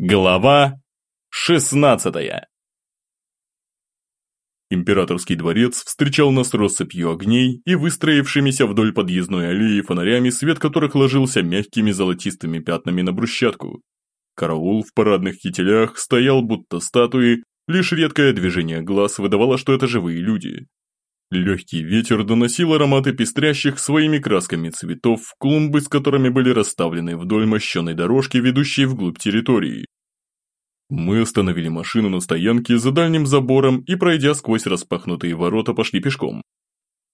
Глава 16 Императорский дворец встречал нас россыпью огней и выстроившимися вдоль подъездной аллеи фонарями, свет которых ложился мягкими золотистыми пятнами на брусчатку. Караул в парадных кителях стоял будто статуи, лишь редкое движение глаз выдавало, что это живые люди. Легкий ветер доносил ароматы пестрящих своими красками цветов, клумбы с которыми были расставлены вдоль мощенной дорожки, ведущей вглубь территории. Мы остановили машину на стоянке за дальним забором и, пройдя сквозь распахнутые ворота, пошли пешком.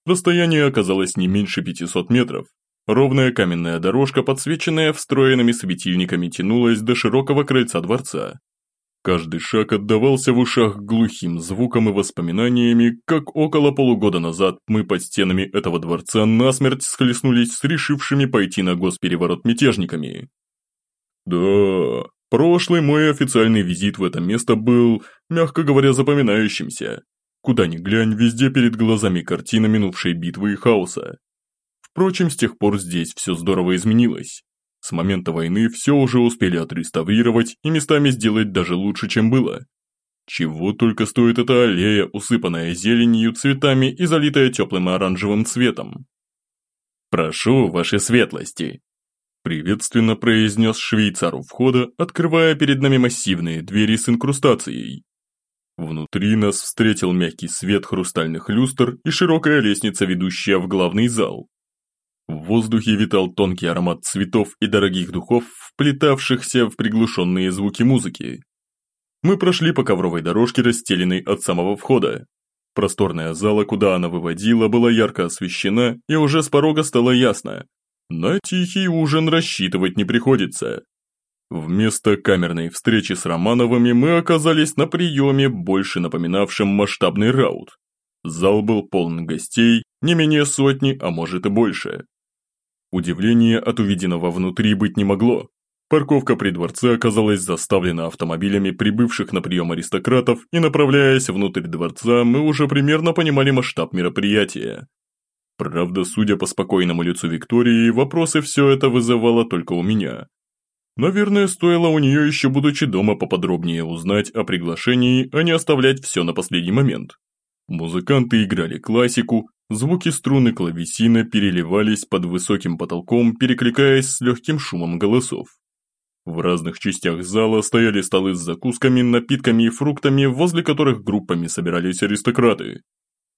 Расстояние оказалось не меньше 500 метров. Ровная каменная дорожка, подсвеченная встроенными светильниками, тянулась до широкого крыльца дворца. Каждый шаг отдавался в ушах глухим звуком и воспоминаниями, как около полугода назад мы под стенами этого дворца насмерть схлестнулись с решившими пойти на госпереворот мятежниками. Да, прошлый мой официальный визит в это место был, мягко говоря, запоминающимся. Куда ни глянь, везде перед глазами картина минувшей битвы и хаоса. Впрочем, с тех пор здесь все здорово изменилось. С момента войны все уже успели отреставрировать и местами сделать даже лучше, чем было. Чего только стоит эта аллея, усыпанная зеленью, цветами и залитая теплым оранжевым цветом. «Прошу, ваши светлости!» Приветственно произнес швейцар у входа, открывая перед нами массивные двери с инкрустацией. Внутри нас встретил мягкий свет хрустальных люстр и широкая лестница, ведущая в главный зал. В воздухе витал тонкий аромат цветов и дорогих духов, вплетавшихся в приглушенные звуки музыки. Мы прошли по ковровой дорожке, расстеленной от самого входа. Просторная зала, куда она выводила, была ярко освещена, и уже с порога стало ясно. На тихий ужин рассчитывать не приходится. Вместо камерной встречи с Романовыми мы оказались на приеме, больше напоминавшем масштабный раут. Зал был полон гостей, не менее сотни, а может и больше. Удивления от увиденного внутри быть не могло. Парковка при дворце оказалась заставлена автомобилями прибывших на прием аристократов, и направляясь внутрь дворца, мы уже примерно понимали масштаб мероприятия. Правда, судя по спокойному лицу Виктории, вопросы все это вызывало только у меня. Наверное, стоило у нее еще будучи дома поподробнее узнать о приглашении, а не оставлять все на последний момент. Музыканты играли классику, Звуки струны клавесина переливались под высоким потолком, перекликаясь с легким шумом голосов. В разных частях зала стояли столы с закусками, напитками и фруктами, возле которых группами собирались аристократы.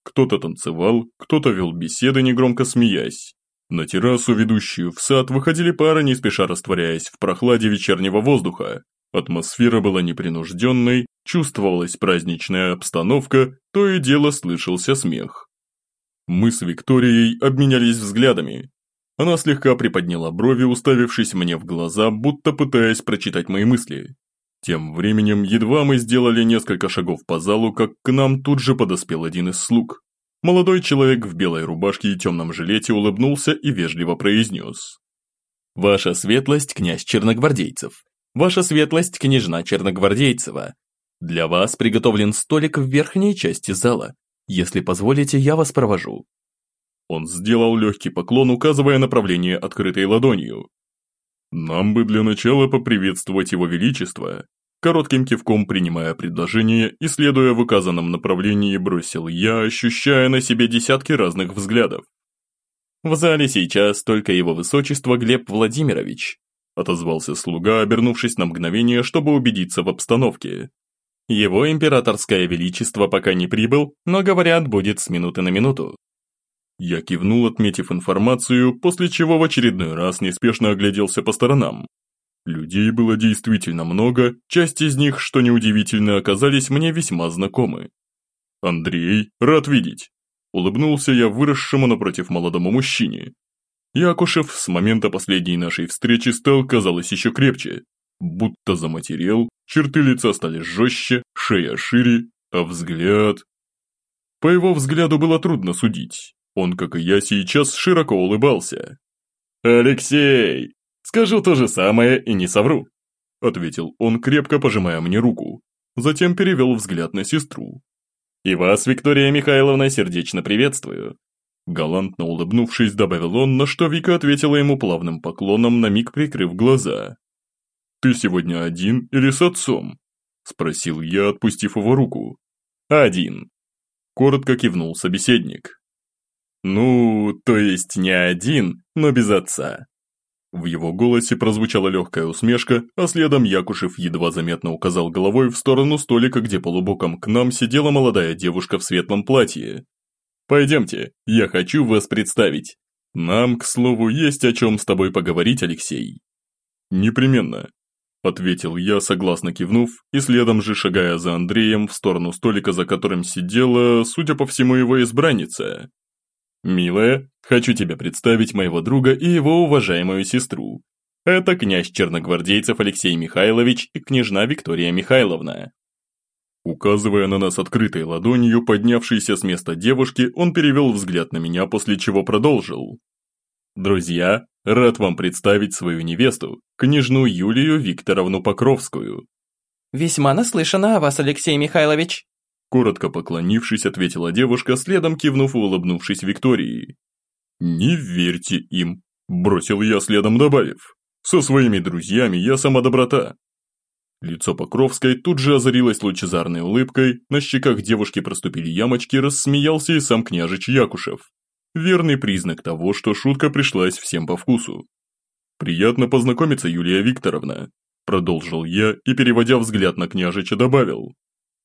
Кто-то танцевал, кто-то вел беседы, негромко смеясь. На террасу, ведущую в сад, выходили пары, не спеша растворяясь в прохладе вечернего воздуха. Атмосфера была непринужденной, чувствовалась праздничная обстановка, то и дело слышался смех. Мы с Викторией обменялись взглядами. Она слегка приподняла брови, уставившись мне в глаза, будто пытаясь прочитать мои мысли. Тем временем, едва мы сделали несколько шагов по залу, как к нам тут же подоспел один из слуг. Молодой человек в белой рубашке и темном жилете улыбнулся и вежливо произнес. «Ваша светлость, князь Черногвардейцев. Ваша светлость, княжна Черногвардейцева. Для вас приготовлен столик в верхней части зала. Если позволите, я вас провожу». Он сделал легкий поклон, указывая направление открытой ладонью. «Нам бы для начала поприветствовать его величество», Коротким кивком принимая предложение и следуя в указанном направлении бросил я, ощущая на себе десятки разных взглядов. «В зале сейчас только его высочество Глеб Владимирович», отозвался слуга, обернувшись на мгновение, чтобы убедиться в обстановке. Его императорское величество пока не прибыл, но, говорят, будет с минуты на минуту. Я кивнул, отметив информацию, после чего в очередной раз неспешно огляделся по сторонам. Людей было действительно много, часть из них, что неудивительно, оказались мне весьма знакомы. «Андрей, рад видеть!» Улыбнулся я выросшему напротив молодому мужчине. Якушев с момента последней нашей встречи стал, казалось, еще крепче, будто заматерел, черты лица стали жестче, шея шире, а взгляд... По его взгляду было трудно судить. Он, как и я, сейчас широко улыбался. «Алексей, скажу то же самое и не совру», ответил он, крепко пожимая мне руку. Затем перевел взгляд на сестру. «И вас, Виктория Михайловна, сердечно приветствую». Галантно улыбнувшись, добавил он, на что Вика ответила ему плавным поклоном, на миг прикрыв глаза. ты сегодня один или с отцом?» Спросил я, отпустив его руку. «Один», – коротко кивнул собеседник. «Ну, то есть не один, но без отца». В его голосе прозвучала легкая усмешка, а следом Якушев едва заметно указал головой в сторону столика, где полубоком к нам сидела молодая девушка в светлом платье. «Пойдемте, я хочу вас представить. Нам, к слову, есть о чем с тобой поговорить, Алексей». «Непременно», – ответил я, согласно кивнув, и следом же шагая за Андреем в сторону столика, за которым сидела, судя по всему, его избранница. «Милая, хочу тебе представить моего друга и его уважаемую сестру. Это князь черногвардейцев Алексей Михайлович и княжна Виктория Михайловна». Указывая на нас открытой ладонью, поднявшейся с места девушки, он перевел взгляд на меня, после чего продолжил. «Друзья, рад вам представить свою невесту, княжну Юлию Викторовну Покровскую». «Весьма наслышана о вас, Алексей Михайлович», Коротко поклонившись, ответила девушка, следом кивнув и улыбнувшись Виктории. «Не верьте им», – бросил я следом добавив. «Со своими друзьями я сама доброта». Лицо Покровской тут же озарилось лучезарной улыбкой, на щеках девушки проступили ямочки, рассмеялся и сам княжич Якушев. Верный признак того, что шутка пришлась всем по вкусу. «Приятно познакомиться, Юлия Викторовна», – продолжил я и, переводя взгляд на княжича, добавил.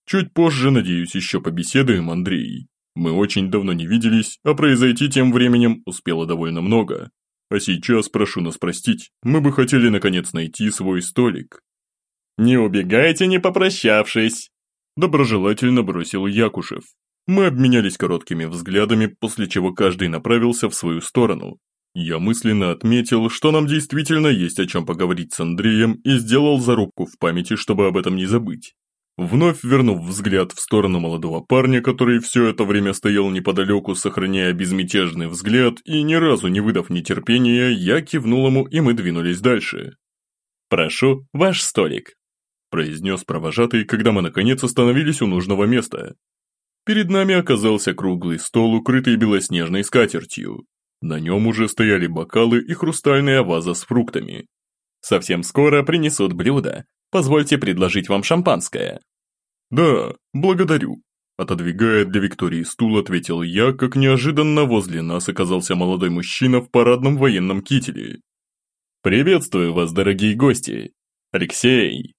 Чуть позже, надеюсь, еще побеседуем, Андрей. Мы очень давно не виделись, а произойти тем временем успело довольно много. А сейчас прошу нас простить, мы бы хотели наконец найти свой столик». «Не убегайте, не попрощавшись!» Доброжелательно бросил Якушев. Мы обменялись короткими взглядами, после чего каждый направился в свою сторону. Я мысленно отметил, что нам действительно есть о чем поговорить с Андреем и сделал зарубку в памяти, чтобы об этом не забыть. Вновь вернув взгляд в сторону молодого парня, который все это время стоял неподалеку, сохраняя безмятежный взгляд и ни разу не выдав нетерпения, я кивнул ему и мы двинулись дальше. «Прошу, ваш столик», – произнес провожатый, когда мы наконец остановились у нужного места. Перед нами оказался круглый стол, укрытый белоснежной скатертью. На нем уже стояли бокалы и хрустальная ваза с фруктами. «Совсем скоро принесут блюдо, Позвольте предложить вам шампанское». «Да, благодарю», Отодвигая для Виктории стул, ответил я, как неожиданно возле нас оказался молодой мужчина в парадном военном кителе. «Приветствую вас, дорогие гости! Алексей!»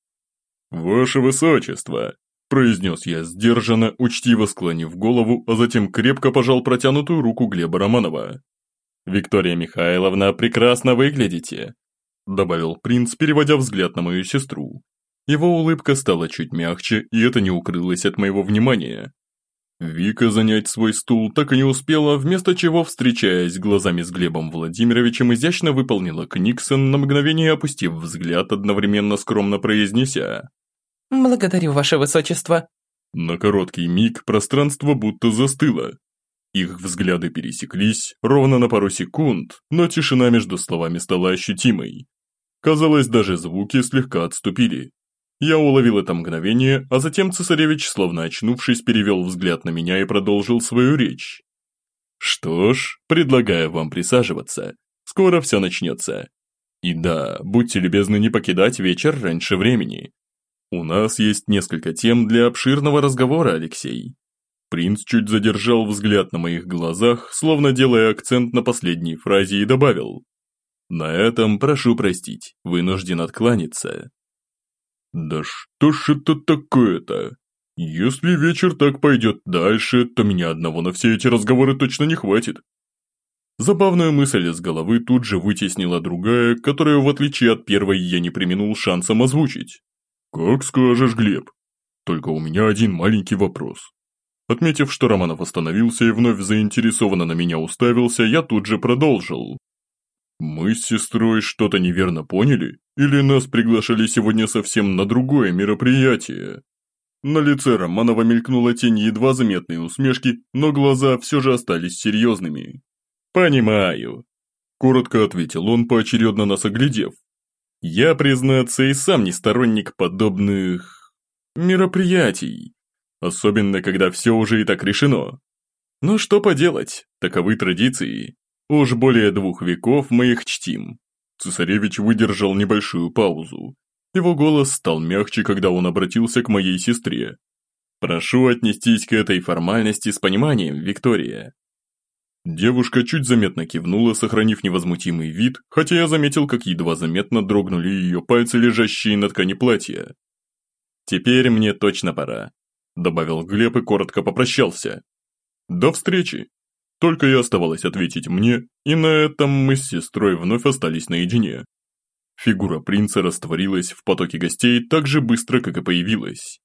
«Ваше Высочество!» – произнес я сдержанно, учтиво склонив голову, а затем крепко пожал протянутую руку Глеба Романова. «Виктория Михайловна, прекрасно выглядите добавил принц, переводя взгляд на мою сестру. Его улыбка стала чуть мягче, и это не укрылось от моего внимания. Вика занять свой стул так и не успела, вместо чего, встречаясь глазами с Глебом Владимировичем, изящно выполнила Книксон, на мгновение опустив взгляд, одновременно скромно произнеся «Благодарю, ваше высочество». На короткий миг пространство будто застыло. Их взгляды пересеклись ровно на пару секунд, но тишина между словами стала ощутимой. Казалось, даже звуки слегка отступили. Я уловил это мгновение, а затем цесаревич, словно очнувшись, перевел взгляд на меня и продолжил свою речь. «Что ж, предлагаю вам присаживаться. Скоро все начнется. И да, будьте любезны не покидать вечер раньше времени. У нас есть несколько тем для обширного разговора, Алексей». Принц чуть задержал взгляд на моих глазах, словно делая акцент на последней фразе и добавил. На этом прошу простить, вынужден откланяться. Да что ж это такое-то? Если вечер так пойдет дальше, то меня одного на все эти разговоры точно не хватит. Забавная мысль из головы тут же вытеснила другая, которую, в отличие от первой, я не применул шансом озвучить. «Как скажешь, Глеб. Только у меня один маленький вопрос». Отметив, что Романов остановился и вновь заинтересованно на меня уставился, я тут же продолжил. Мы с сестрой что-то неверно поняли? Или нас приглашали сегодня совсем на другое мероприятие? На лице Романова мелькнула тень едва заметной усмешки, но глаза все же остались серьезными. «Понимаю», – коротко ответил он, поочередно нас оглядев. «Я, признаться, и сам не сторонник подобных... мероприятий, особенно когда все уже и так решено. Но что поделать, таковы традиции, Уж более двух веков мы их чтим. Цесаревич выдержал небольшую паузу. Его голос стал мягче, когда он обратился к моей сестре. «Прошу отнестись к этой формальности с пониманием, Виктория». Девушка чуть заметно кивнула, сохранив невозмутимый вид, хотя я заметил, как едва заметно дрогнули ее пальцы, лежащие на ткани платья. «Теперь мне точно пора», – добавил Глеб и коротко попрощался. «До встречи!» Только и оставалось ответить мне, и на этом мы с сестрой вновь остались наедине. Фигура принца растворилась в потоке гостей так же быстро, как и появилась.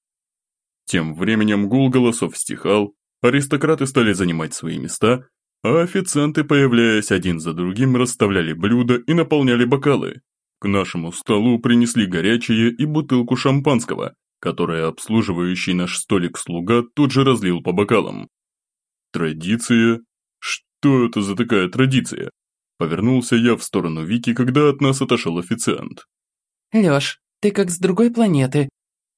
Тем временем гул голосов стихал, аристократы стали занимать свои места, а официанты, появляясь один за другим, расставляли блюда и наполняли бокалы. К нашему столу принесли горячее и бутылку шампанского, которое обслуживающий наш столик слуга тут же разлил по бокалам. Традиция? Что это за такая традиция? Повернулся я в сторону Вики, когда от нас отошел официант. «Лёш, ты как с другой планеты».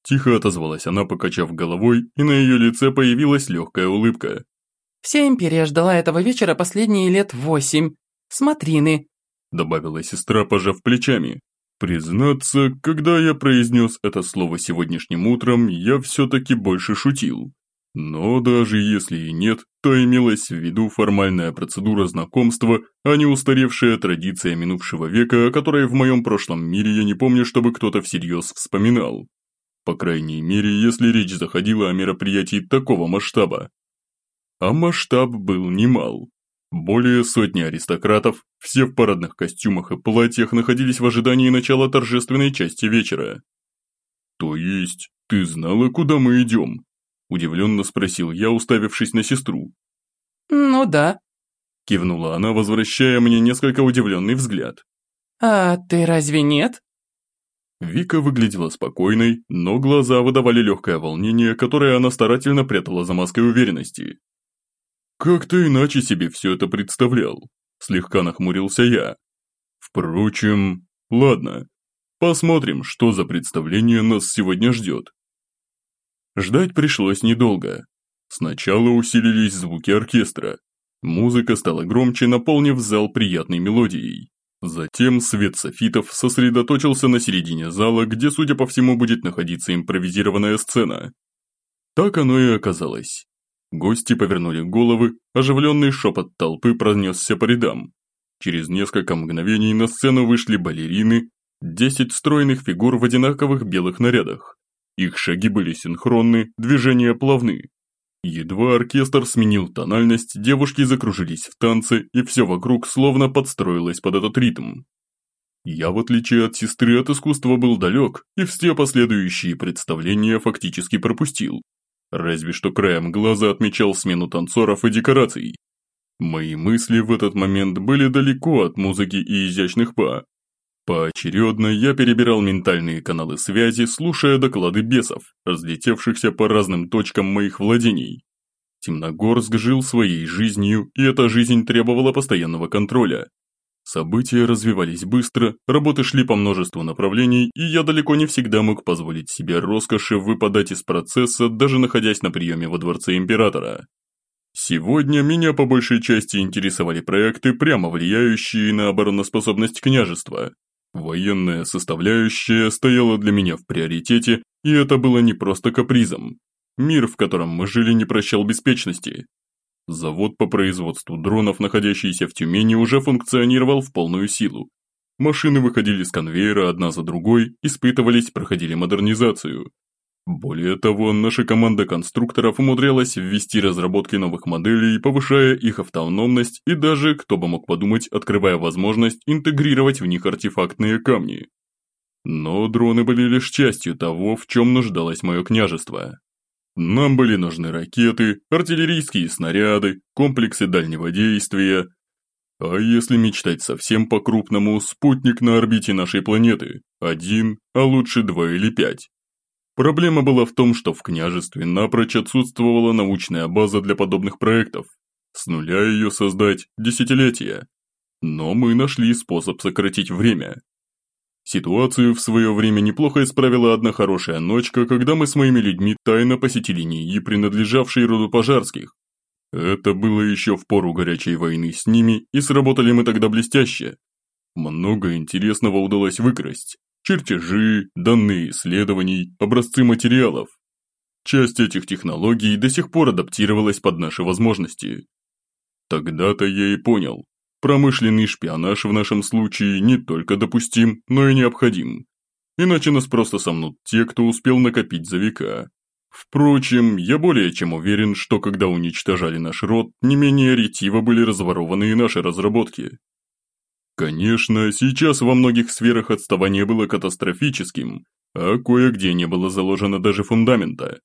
Тихо отозвалась она, покачав головой, и на ее лице появилась легкая улыбка. «Вся империя ждала этого вечера последние лет восемь. Смотрины», добавила сестра, пожав плечами. Признаться, когда я произнес это слово сегодняшним утром, я все-таки больше шутил. Но даже если и нет, то имелась в виду формальная процедура знакомства, а не устаревшая традиция минувшего века, о которой в моем прошлом мире я не помню, чтобы кто-то всерьез вспоминал. По крайней мере, если речь заходила о мероприятии такого масштаба. А масштаб был немал. Более сотни аристократов, все в парадных костюмах и платьях, находились в ожидании начала торжественной части вечера. «То есть, ты знала, куда мы идем?» Удивленно спросил я, уставившись на сестру. «Ну да», – кивнула она, возвращая мне несколько удивленный взгляд. «А ты разве нет?» Вика выглядела спокойной, но глаза выдавали легкое волнение, которое она старательно прятала за маской уверенности. «Как-то иначе себе все это представлял», – слегка нахмурился я. «Впрочем, ладно, посмотрим, что за представление нас сегодня ждет». Ждать пришлось недолго. Сначала усилились звуки оркестра. Музыка стала громче, наполнив зал приятной мелодией. Затем свет софитов сосредоточился на середине зала, где, судя по всему, будет находиться импровизированная сцена. Так оно и оказалось. Гости повернули головы, оживленный шепот толпы пронесся по рядам. Через несколько мгновений на сцену вышли балерины, десять стройных фигур в одинаковых белых нарядах. Их шаги были синхронны, движения плавны. Едва оркестр сменил тональность, девушки закружились в танце, и все вокруг словно подстроилось под этот ритм. Я, в отличие от сестры, от искусства был далек, и все последующие представления фактически пропустил. Разве что краем глаза отмечал смену танцоров и декораций. Мои мысли в этот момент были далеко от музыки и изящных па, Поочередно я перебирал ментальные каналы связи, слушая доклады бесов, разлетевшихся по разным точкам моих владений. Темногорск жил своей жизнью, и эта жизнь требовала постоянного контроля. События развивались быстро, работы шли по множеству направлений, и я далеко не всегда мог позволить себе роскоши выпадать из процесса, даже находясь на приеме во дворце императора. Сегодня меня по большей части интересовали проекты, прямо влияющие на обороноспособность княжества, Военная составляющая стояла для меня в приоритете, и это было не просто капризом. Мир, в котором мы жили, не прощал беспечности. Завод по производству дронов, находящийся в Тюмени, уже функционировал в полную силу. Машины выходили с конвейера одна за другой, испытывались, проходили модернизацию. Более того, наша команда конструкторов умудрялась ввести разработки новых моделей, повышая их автономность и даже, кто бы мог подумать, открывая возможность интегрировать в них артефактные камни. Но дроны были лишь частью того, в чем нуждалось мое княжество. Нам были нужны ракеты, артиллерийские снаряды, комплексы дальнего действия. А если мечтать совсем по-крупному, спутник на орбите нашей планеты. Один, а лучше два или пять. Проблема была в том, что в княжестве напрочь отсутствовала научная база для подобных проектов. С нуля ее создать – десятилетия. Но мы нашли способ сократить время. Ситуацию в свое время неплохо исправила одна хорошая ночка, когда мы с моими людьми тайно посетили НИИ, принадлежавшие роду пожарских. Это было еще в пору горячей войны с ними, и сработали мы тогда блестяще. Много интересного удалось выкрасть. Чертежи, данные исследований, образцы материалов. Часть этих технологий до сих пор адаптировалась под наши возможности. Тогда-то я и понял, промышленный шпионаж в нашем случае не только допустим, но и необходим. Иначе нас просто сомнут те, кто успел накопить за века. Впрочем, я более чем уверен, что когда уничтожали наш род, не менее ретиво были разворованы и наши разработки. Конечно, сейчас во многих сферах отставание было катастрофическим, а кое-где не было заложено даже фундамента.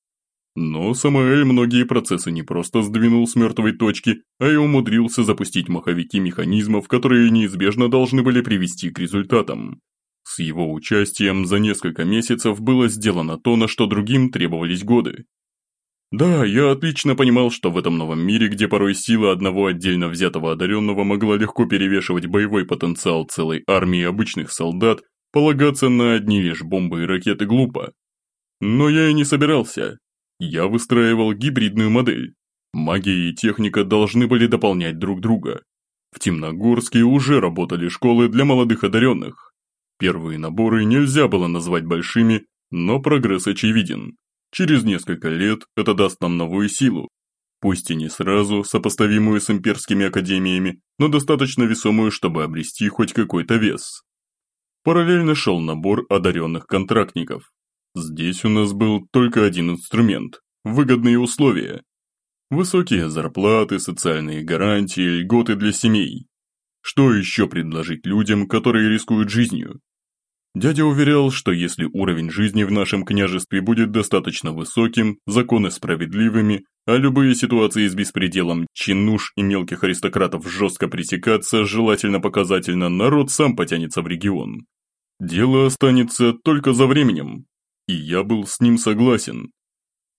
Но Самаэль многие процессы не просто сдвинул с мертвой точки, а и умудрился запустить маховики механизмов, которые неизбежно должны были привести к результатам. С его участием за несколько месяцев было сделано то, на что другим требовались годы. Да, я отлично понимал, что в этом новом мире, где порой сила одного отдельно взятого одаренного могла легко перевешивать боевой потенциал целой армии обычных солдат, полагаться на одни лишь бомбы и ракеты глупо. Но я и не собирался. Я выстраивал гибридную модель. Магия и техника должны были дополнять друг друга. В Темногорске уже работали школы для молодых одаренных, Первые наборы нельзя было назвать большими, но прогресс очевиден. Через несколько лет это даст нам новую силу. Пусть и не сразу, сопоставимую с имперскими академиями, но достаточно весомую, чтобы обрести хоть какой-то вес. Параллельно шел набор одаренных контрактников. Здесь у нас был только один инструмент – выгодные условия. Высокие зарплаты, социальные гарантии, льготы для семей. Что еще предложить людям, которые рискуют жизнью? Дядя уверял, что если уровень жизни в нашем княжестве будет достаточно высоким, законы справедливыми, а любые ситуации с беспределом чинуш и мелких аристократов жестко пресекаться, желательно показательно, народ сам потянется в регион. Дело останется только за временем, и я был с ним согласен.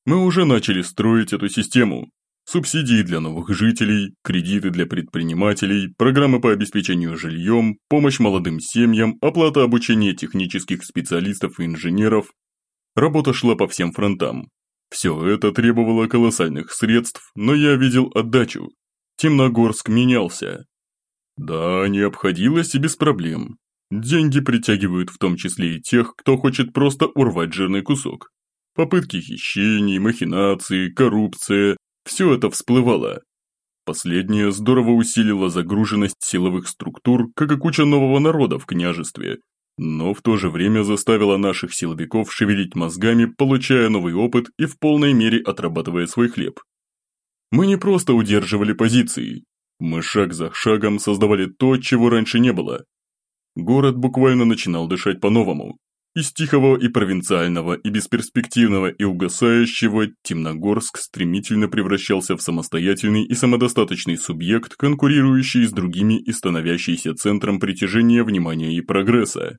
Мы уже начали строить эту систему, Субсидии для новых жителей, кредиты для предпринимателей, программы по обеспечению жильем, помощь молодым семьям, оплата обучения технических специалистов и инженеров. Работа шла по всем фронтам. Все это требовало колоссальных средств, но я видел отдачу. Темногорск менялся. Да, не обходилось и без проблем. Деньги притягивают в том числе и тех, кто хочет просто урвать жирный кусок. Попытки хищений, махинации, коррупция, все это всплывало. Последнее здорово усилило загруженность силовых структур, как и куча нового народа в княжестве, но в то же время заставило наших силовиков шевелить мозгами, получая новый опыт и в полной мере отрабатывая свой хлеб. Мы не просто удерживали позиции, мы шаг за шагом создавали то, чего раньше не было. Город буквально начинал дышать по-новому, из тихого и провинциального, и бесперспективного, и угасающего Темногорск стремительно превращался в самостоятельный и самодостаточный субъект, конкурирующий с другими и становящийся центром притяжения внимания и прогресса.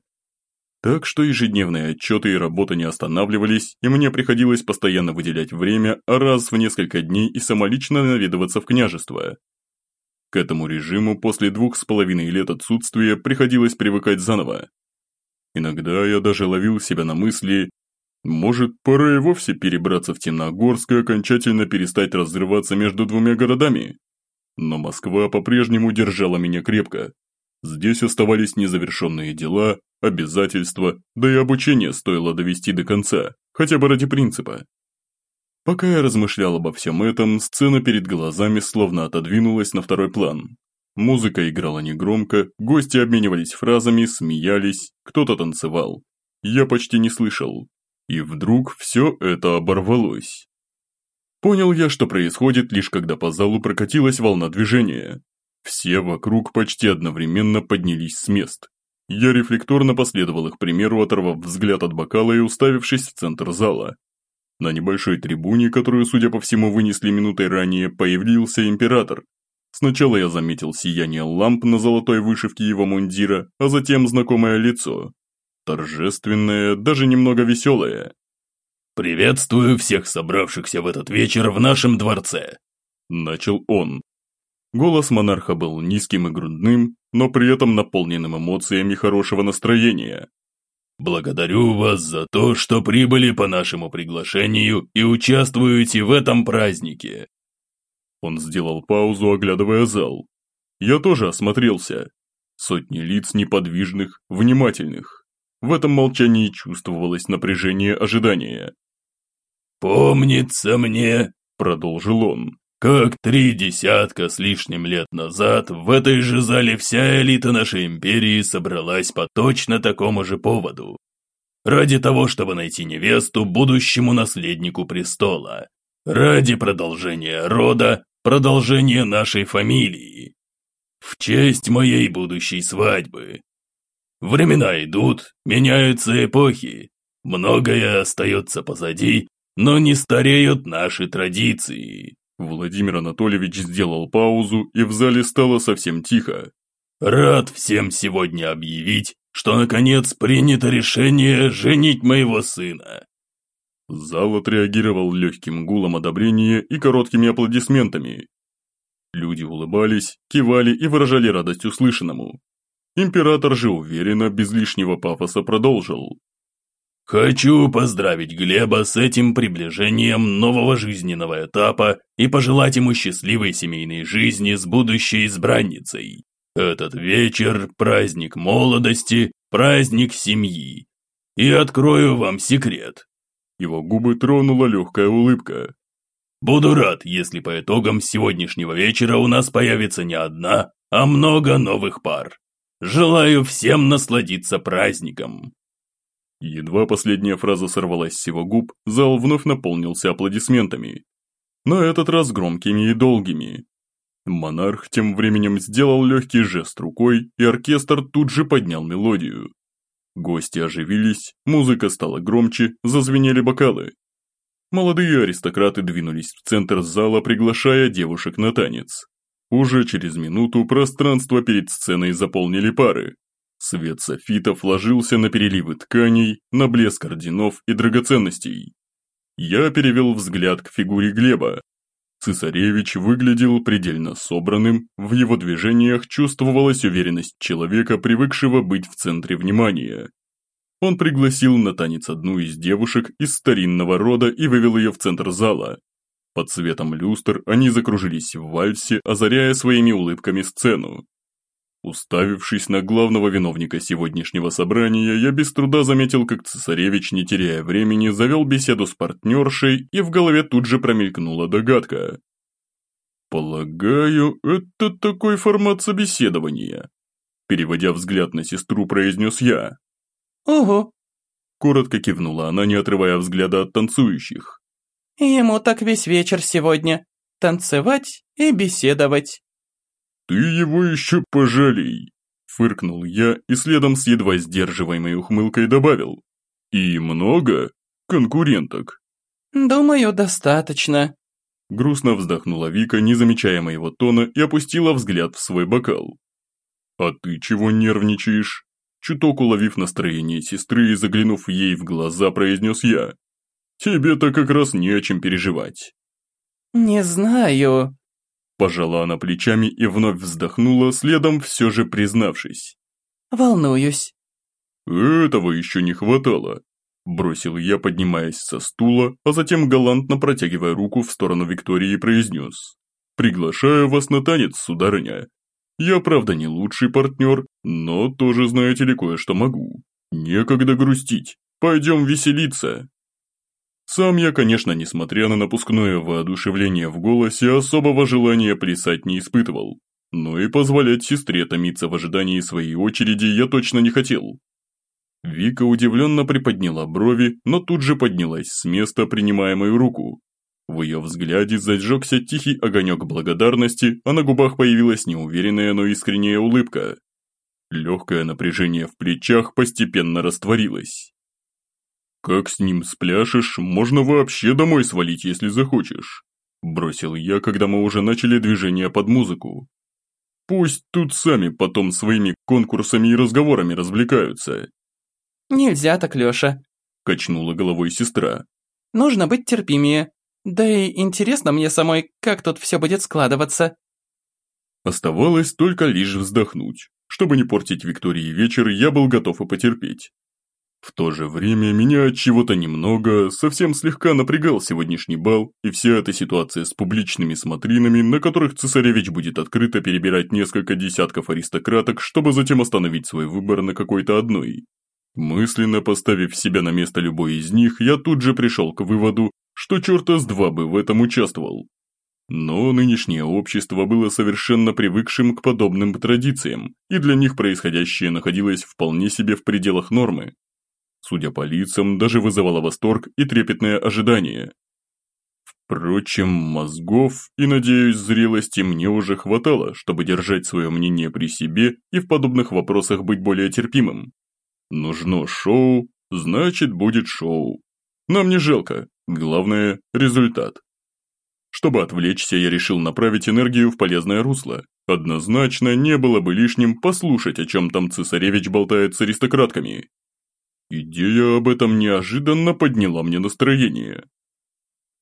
Так что ежедневные отчеты и работа не останавливались, и мне приходилось постоянно выделять время, раз в несколько дней и самолично наведываться в княжество. К этому режиму после двух с половиной лет отсутствия приходилось привыкать заново. Иногда я даже ловил себя на мысли, может, пора и вовсе перебраться в Темногорск и окончательно перестать разрываться между двумя городами? Но Москва по-прежнему держала меня крепко. Здесь оставались незавершенные дела, обязательства, да и обучение стоило довести до конца, хотя бы ради принципа. Пока я размышлял обо всем этом, сцена перед глазами словно отодвинулась на второй план. Музыка играла негромко, гости обменивались фразами, смеялись, кто-то танцевал. Я почти не слышал. И вдруг все это оборвалось. Понял я, что происходит, лишь когда по залу прокатилась волна движения. Все вокруг почти одновременно поднялись с мест. Я рефлекторно последовал их примеру, оторвав взгляд от бокала и уставившись в центр зала. На небольшой трибуне, которую, судя по всему, вынесли минутой ранее, появился император, Сначала я заметил сияние ламп на золотой вышивке его мундира, а затем знакомое лицо. Торжественное, даже немного веселое. «Приветствую всех собравшихся в этот вечер в нашем дворце», – начал он. Голос монарха был низким и грудным, но при этом наполненным эмоциями хорошего настроения. «Благодарю вас за то, что прибыли по нашему приглашению и участвуете в этом празднике. Он сделал паузу, оглядывая зал. Я тоже осмотрелся. Сотни лиц неподвижных, внимательных. В этом молчании чувствовалось напряжение ожидания. «Помнится мне», – продолжил он, как три десятка с лишним лет назад в этой же зале вся элита нашей империи собралась по точно такому же поводу. Ради того, чтобы найти невесту будущему наследнику престола. Ради продолжения рода, продолжения нашей фамилии. В честь моей будущей свадьбы. Времена идут, меняются эпохи. Многое остается позади, но не стареют наши традиции. Владимир Анатольевич сделал паузу, и в зале стало совсем тихо. «Рад всем сегодня объявить, что наконец принято решение женить моего сына». Зал отреагировал легким гулом одобрения и короткими аплодисментами. Люди улыбались, кивали и выражали радость услышанному. Император же уверенно, без лишнего пафоса продолжил. Хочу поздравить Глеба с этим приближением нового жизненного этапа и пожелать ему счастливой семейной жизни с будущей избранницей. Этот вечер – праздник молодости, праздник семьи. И открою вам секрет. Его губы тронула легкая улыбка. Буду рад, если по итогам сегодняшнего вечера у нас появится не одна, а много новых пар. Желаю всем насладиться праздником. Едва последняя фраза сорвалась с его губ, зал вновь наполнился аплодисментами. На этот раз громкими и долгими. Монарх тем временем сделал легкий жест рукой, и оркестр тут же поднял мелодию. Гости оживились, музыка стала громче, зазвенели бокалы. Молодые аристократы двинулись в центр зала, приглашая девушек на танец. Уже через минуту пространство перед сценой заполнили пары. Свет софитов ложился на переливы тканей, на блеск орденов и драгоценностей. Я перевел взгляд к фигуре Глеба. Цесаревич выглядел предельно собранным, в его движениях чувствовалась уверенность человека, привыкшего быть в центре внимания. Он пригласил на танец одну из девушек из старинного рода и вывел ее в центр зала. Под светом люстр они закружились в вальсе, озаряя своими улыбками сцену. Уставившись на главного виновника сегодняшнего собрания, я без труда заметил, как цесаревич, не теряя времени, завел беседу с партнершей, и в голове тут же промелькнула догадка. «Полагаю, это такой формат собеседования», переводя взгляд на сестру, произнес я. «Ого!» Коротко кивнула она, не отрывая взгляда от танцующих. «Ему так весь вечер сегодня. Танцевать и беседовать». «Ты его еще пожалей!» Фыркнул я и следом с едва сдерживаемой ухмылкой добавил. «И много конкуренток?» «Думаю, достаточно». Грустно вздохнула Вика, не замечая моего тона, и опустила взгляд в свой бокал. «А ты чего нервничаешь?» Чуток уловив настроение сестры и заглянув ей в глаза, произнес я. «Тебе-то как раз не о чем переживать». «Не знаю», Пожала она плечами и вновь вздохнула, следом все же признавшись. «Волнуюсь». «Этого еще не хватало», – бросил я, поднимаясь со стула, а затем галантно протягивая руку в сторону Виктории произнес. «Приглашаю вас на танец, сударыня. Я, правда, не лучший партнер, но тоже, знаете ли, кое-что могу. Некогда грустить. Пойдем веселиться». Сам я, конечно, несмотря на напускное воодушевление в голосе, особого желания плясать не испытывал. Но и позволять сестре томиться в ожидании своей очереди я точно не хотел. Вика удивленно приподняла брови, но тут же поднялась с места, принимая мою руку. В ее взгляде зажегся тихий огонек благодарности, а на губах появилась неуверенная, но искренняя улыбка. Легкое напряжение в плечах постепенно растворилось. «Как с ним спляшешь, можно вообще домой свалить, если захочешь», бросил я, когда мы уже начали движение под музыку. «Пусть тут сами потом своими конкурсами и разговорами развлекаются». «Нельзя так, Лёша», качнула головой сестра. «Нужно быть терпимее. Да и интересно мне самой, как тут все будет складываться». Оставалось только лишь вздохнуть. Чтобы не портить Виктории вечер, я был готов и потерпеть. В то же время меня от чего-то немного, совсем слегка напрягал сегодняшний бал и вся эта ситуация с публичными смотринами, на которых цесаревич будет открыто перебирать несколько десятков аристократок, чтобы затем остановить свой выбор на какой-то одной. Мысленно поставив себя на место любой из них, я тут же пришел к выводу, что черта с два бы в этом участвовал. Но нынешнее общество было совершенно привыкшим к подобным традициям, и для них происходящее находилось вполне себе в пределах нормы. Судя по лицам, даже вызывало восторг и трепетное ожидание. Впрочем, мозгов и, надеюсь, зрелости мне уже хватало, чтобы держать свое мнение при себе и в подобных вопросах быть более терпимым. Нужно шоу, значит будет шоу. Нам не жалко, главное – результат. Чтобы отвлечься, я решил направить энергию в полезное русло. Однозначно не было бы лишним послушать, о чем там цесаревич болтает с аристократками. Идея об этом неожиданно подняла мне настроение.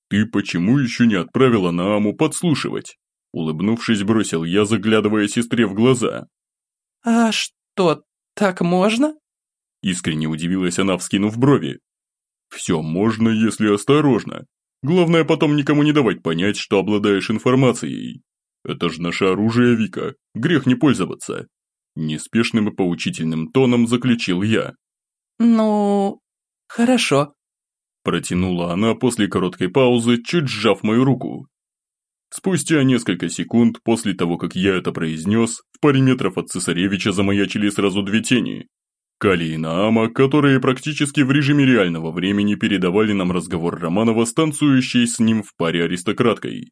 «Ты почему еще не отправила Нааму подслушивать?» Улыбнувшись, бросил я, заглядывая сестре в глаза. «А что, так можно?» Искренне удивилась она, вскинув брови. «Все можно, если осторожно. Главное потом никому не давать понять, что обладаешь информацией. Это же наше оружие, Вика, грех не пользоваться». Неспешным и поучительным тоном заключил я. «Ну, хорошо», Протянула она после короткой паузы, чуть сжав мою руку. Спустя несколько секунд после того, как я это произнес, в паре метров от цесаревича замаячили сразу две тени. Кали и Наама, которые практически в режиме реального времени передавали нам разговор Романова с с ним в паре аристократкой.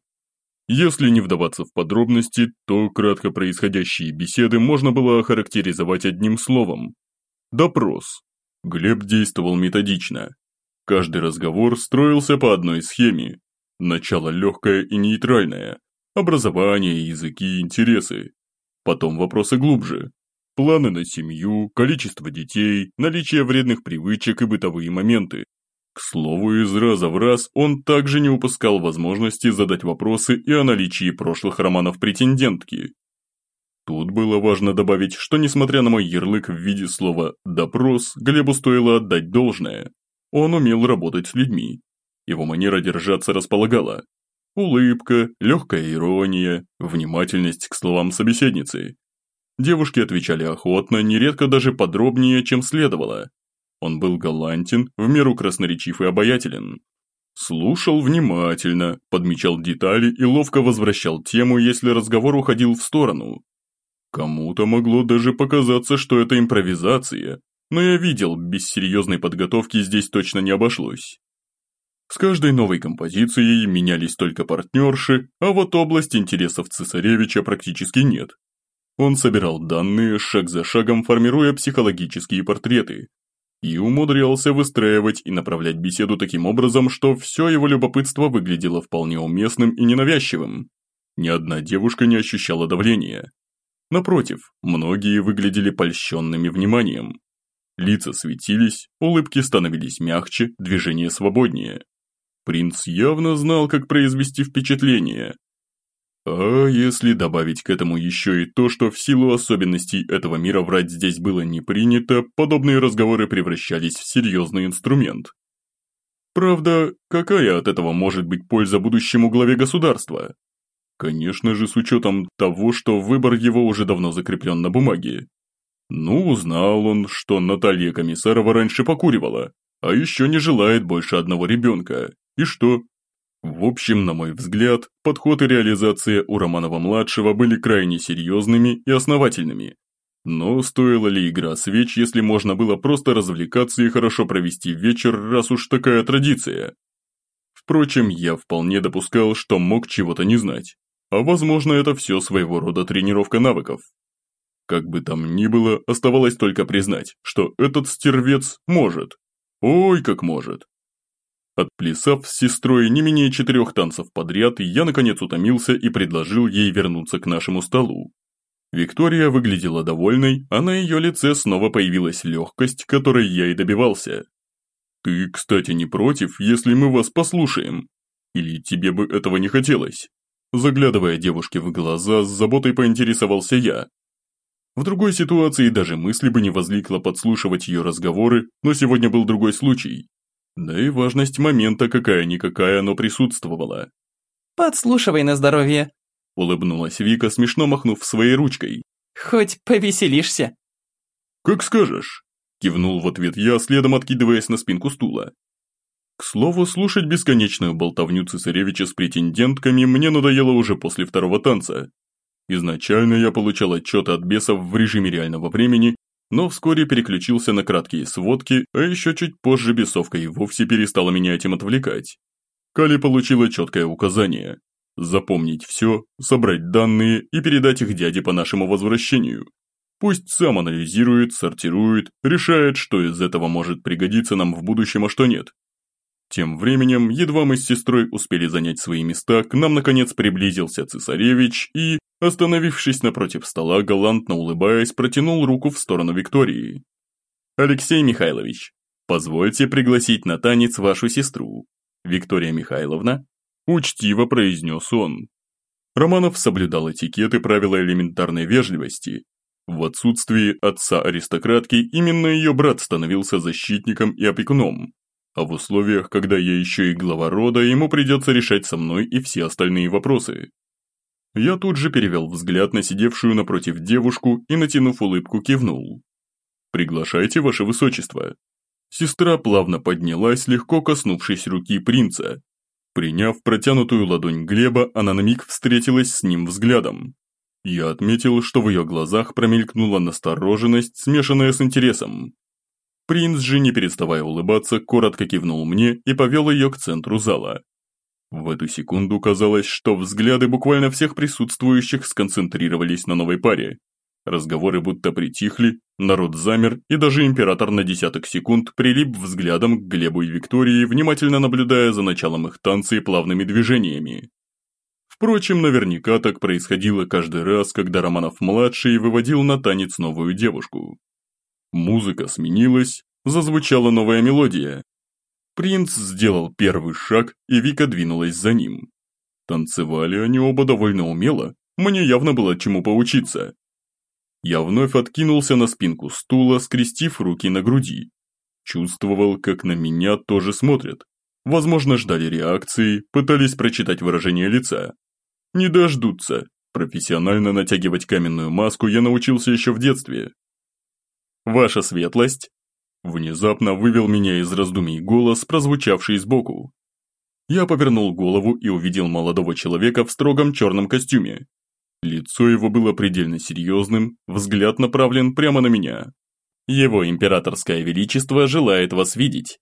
Если не вдаваться в подробности, то кратко происходящие беседы можно было охарактеризовать одним словом – допрос. Глеб действовал методично, Каждый разговор строился по одной схеме. Начало легкое и нейтральное. Образование, языки, интересы. Потом вопросы глубже. Планы на семью, количество детей, наличие вредных привычек и бытовые моменты. К слову, из раза в раз он также не упускал возможности задать вопросы и о наличии прошлых романов претендентки. Тут было важно добавить, что несмотря на мой ярлык в виде слова «допрос», Глебу стоило отдать должное. Он умел работать с людьми. Его манера держаться располагала. Улыбка, легкая ирония, внимательность к словам собеседницы. Девушки отвечали охотно, нередко даже подробнее, чем следовало. Он был галантен, в меру красноречив и обаятелен. Слушал внимательно, подмечал детали и ловко возвращал тему, если разговор уходил в сторону. Кому-то могло даже показаться, что это импровизация, но я видел, без серьезной подготовки здесь точно не обошлось. С каждой новой композицией менялись только партнерши, а вот область интересов цесаревича практически нет. Он собирал данные, шаг за шагом формируя психологические портреты, и умудрялся выстраивать и направлять беседу таким образом, что все его любопытство выглядело вполне уместным и ненавязчивым. Ни одна девушка не ощущала давления. Напротив, многие выглядели польщенными вниманием. Лица светились, улыбки становились мягче, движения свободнее. Принц явно знал, как произвести впечатление. А если добавить к этому еще и то, что в силу особенностей этого мира врать здесь было не принято, подобные разговоры превращались в серьезный инструмент. Правда, какая от этого может быть польза будущему главе государства? Конечно же, с учетом того, что выбор его уже давно закреплен на бумаге. Ну, узнал он, что Наталья Комиссарова раньше покуривала, а еще не желает больше одного ребенка. И что? В общем, на мой взгляд, подход и реализация у Романова-младшего были крайне серьезными и основательными. Но стоила ли игра свеч, если можно было просто развлекаться и хорошо провести вечер, раз уж такая традиция? Впрочем, я вполне допускал, что мог чего-то не знать. А возможно, это все своего рода тренировка навыков. Как бы там ни было, оставалось только признать, что этот стервец может. Ой, как может. Отплясав с сестрой не менее четырех танцев подряд, я наконец утомился и предложил ей вернуться к нашему столу. Виктория выглядела довольной, а на ее лице снова появилась легкость, которой я и добивался. «Ты, кстати, не против, если мы вас послушаем? Или тебе бы этого не хотелось?» Заглядывая девушке в глаза, с заботой поинтересовался я, в другой ситуации даже мысли бы не возникло подслушивать ее разговоры, но сегодня был другой случай. Да и важность момента какая-никакая, но присутствовала. «Подслушивай на здоровье», – улыбнулась Вика, смешно махнув своей ручкой. «Хоть повеселишься». «Как скажешь». Кивнул в ответ я, следом откидываясь на спинку стула. К слову, слушать бесконечную болтовню цесаревича с претендентками мне надоело уже после второго танца. Изначально я получал отчеты от бесов в режиме реального времени, но вскоре переключился на краткие сводки, а еще чуть позже бесовка и вовсе перестала меня этим отвлекать. Кали получила четкое указание – запомнить все, собрать данные и передать их дяде по нашему возвращению. Пусть сам анализирует, сортирует, решает, что из этого может пригодиться нам в будущем, а что нет. Тем временем, едва мы с сестрой успели занять свои места, к нам наконец приблизился цесаревич и, остановившись напротив стола, галантно улыбаясь, протянул руку в сторону Виктории. «Алексей Михайлович, позвольте пригласить на танец вашу сестру, Виктория Михайловна», учтиво произнес он. Романов соблюдал этикет и правила элементарной вежливости. В отсутствии отца-аристократки именно ее брат становился защитником и опекуном, а в условиях, когда я еще и глава рода, ему придется решать со мной и все остальные вопросы. Я тут же перевел взгляд на сидевшую напротив девушку и, натянув улыбку, кивнул. «Приглашайте, ваше высочество». Сестра плавно поднялась, легко коснувшись руки принца. Приняв протянутую ладонь Глеба, она на миг встретилась с ним взглядом. Я отметил, что в ее глазах промелькнула настороженность, смешанная с интересом. Принц же, не переставая улыбаться, коротко кивнул мне и повел ее к центру зала. В эту секунду казалось, что взгляды буквально всех присутствующих сконцентрировались на новой паре. Разговоры будто притихли, народ замер, и даже император на десяток секунд прилип взглядом к Глебу и Виктории, внимательно наблюдая за началом их танца и плавными движениями. Впрочем, наверняка так происходило каждый раз, когда Романов-младший выводил на танец новую девушку. Музыка сменилась, зазвучала новая мелодия. Принц сделал первый шаг, и Вика двинулась за ним. Танцевали они оба довольно умело, мне явно было чему поучиться. Я вновь откинулся на спинку стула, скрестив руки на груди. Чувствовал, как на меня тоже смотрят. Возможно, ждали реакции, пытались прочитать выражение лица. Не дождутся. Профессионально натягивать каменную маску я научился еще в детстве, «Ваша светлость!» Внезапно вывел меня из раздумий голос, прозвучавший сбоку. Я повернул голову и увидел молодого человека в строгом черном костюме. Лицо его было предельно серьезным, взгляд направлен прямо на меня. «Его императорское величество желает вас видеть»,